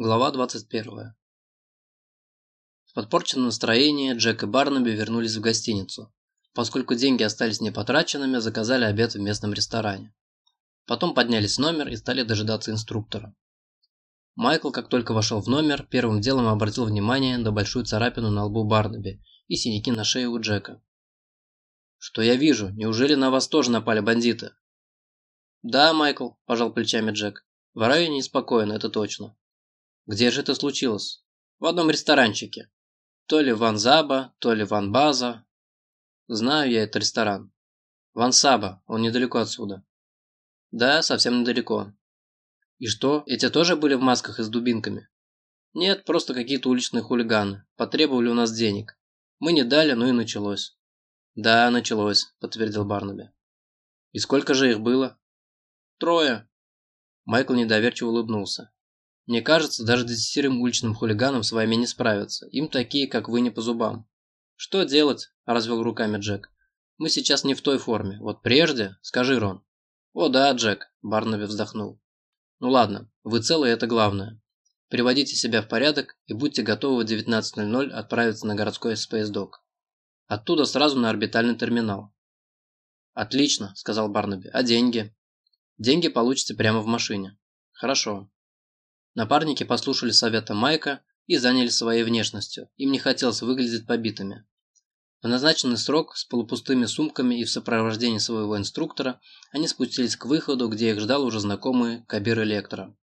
Глава 21. В подпорченном настроении Джек и Барнаби вернулись в гостиницу. Поскольку деньги остались непотраченными, заказали обед в местном ресторане. Потом поднялись в номер и стали дожидаться инструктора. Майкл, как только вошел в номер, первым делом обратил внимание на большую царапину на лбу Барнаби и синяки на шее у Джека. «Что я вижу? Неужели на вас тоже напали бандиты?» «Да, Майкл», – пожал плечами Джек. «В районе неспокойно, это точно». Где же это случилось? В одном ресторанчике. То ли Ван Заба, то ли Ван База. Знаю я этот ресторан. Ван Саба, он недалеко отсюда. Да, совсем недалеко. И что, эти тоже были в масках и с дубинками? Нет, просто какие-то уличные хулиганы. Потребовали у нас денег. Мы не дали, ну и началось. Да, началось, подтвердил Барнаби. И сколько же их было? Трое. Майкл недоверчиво улыбнулся. Мне кажется, даже десятерым уличным хулиганам с вами не справиться. Им такие, как вы, не по зубам. Что делать? Развел руками Джек. Мы сейчас не в той форме. Вот прежде, скажи, Рон. О да, Джек, Барнаби вздохнул. Ну ладно, вы целы, это главное. Приводите себя в порядок и будьте готовы в 19.00 отправиться на городской Dock. Оттуда сразу на орбитальный терминал. Отлично, сказал Барнаби. А деньги? Деньги получите прямо в машине. Хорошо. Напарники послушали совета Майка и занялись своей внешностью. Им не хотелось выглядеть побитыми. В назначенный срок с полупустыми сумками и в сопровождении своего инструктора они спустились к выходу, где их ждал уже знакомый Кабир Электро.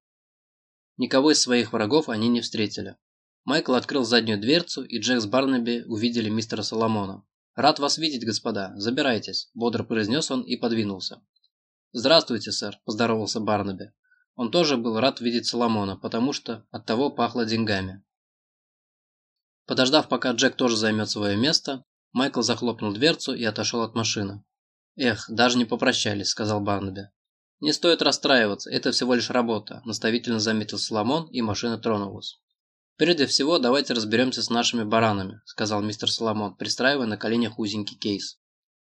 Никого из своих врагов они не встретили. Майкл открыл заднюю дверцу, и Джек с Барнаби увидели мистера Соломона. «Рад вас видеть, господа. Забирайтесь», – бодро произнес он и подвинулся. «Здравствуйте, сэр», – поздоровался Барнаби. Он тоже был рад видеть Соломона, потому что от того пахло деньгами. Подождав, пока Джек тоже займет свое место, Майкл захлопнул дверцу и отошел от машины. «Эх, даже не попрощались», – сказал Барнаби. «Не стоит расстраиваться, это всего лишь работа», – наставительно заметил Соломон, и машина тронулась. «Прежде всего, давайте разберемся с нашими баранами», – сказал мистер Соломон, пристраивая на коленях узенький кейс.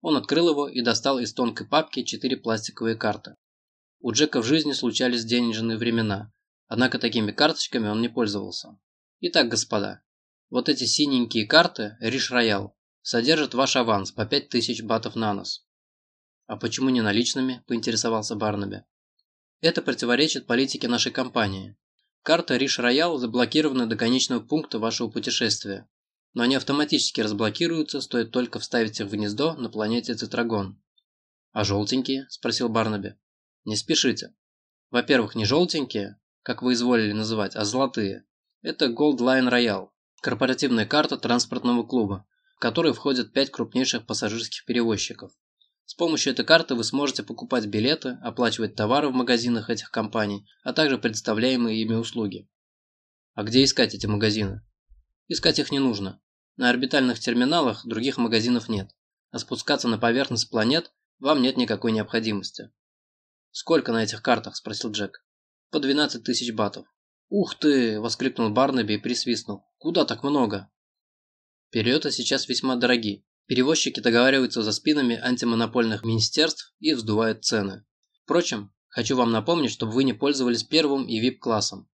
Он открыл его и достал из тонкой папки четыре пластиковые карты. У Джека в жизни случались денежные времена, однако такими карточками он не пользовался. Итак, господа, вот эти синенькие карты Риш Роял содержат ваш аванс по 5000 батов на нос. А почему не наличными, поинтересовался Барнаби. Это противоречит политике нашей компании. Карты Риш Роял заблокированы до конечного пункта вашего путешествия, но они автоматически разблокируются, стоит только вставить их в гнездо на планете Цитрагон. «А желтенькие?» – спросил Барнаби. Не спешите. Во-первых, не желтенькие, как вы изволили называть, а золотые. Это Gold Line Royal, корпоративная карта транспортного клуба, в которой входят пять крупнейших пассажирских перевозчиков. С помощью этой карты вы сможете покупать билеты, оплачивать товары в магазинах этих компаний, а также предоставляемые ими услуги. А где искать эти магазины? Искать их не нужно. На орбитальных терминалах других магазинов нет, а спускаться на поверхность планет вам нет никакой необходимости. «Сколько на этих картах?» – спросил Джек. «По 12 тысяч батов». «Ух ты!» – воскликнул Барнаби и присвистнул. «Куда так много?» Перелеты сейчас весьма дороги. Перевозчики договариваются за спинами антимонопольных министерств и вздувают цены. Впрочем, хочу вам напомнить, чтобы вы не пользовались первым и VIP-классом.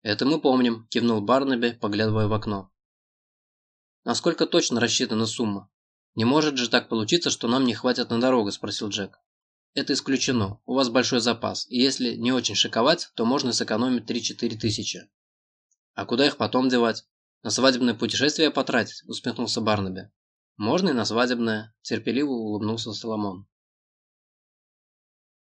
«Это мы помним», – кивнул Барнаби, поглядывая в окно. «Насколько точно рассчитана сумма? Не может же так получиться, что нам не хватит на дорогу?» – спросил Джек. Это исключено. У вас большой запас, и если не очень шиковать, то можно сэкономить 3-4 тысячи. А куда их потом девать? На свадебное путешествие потратить, усмехнулся Барнаби. Можно и на свадебное, терпеливо улыбнулся Соломон.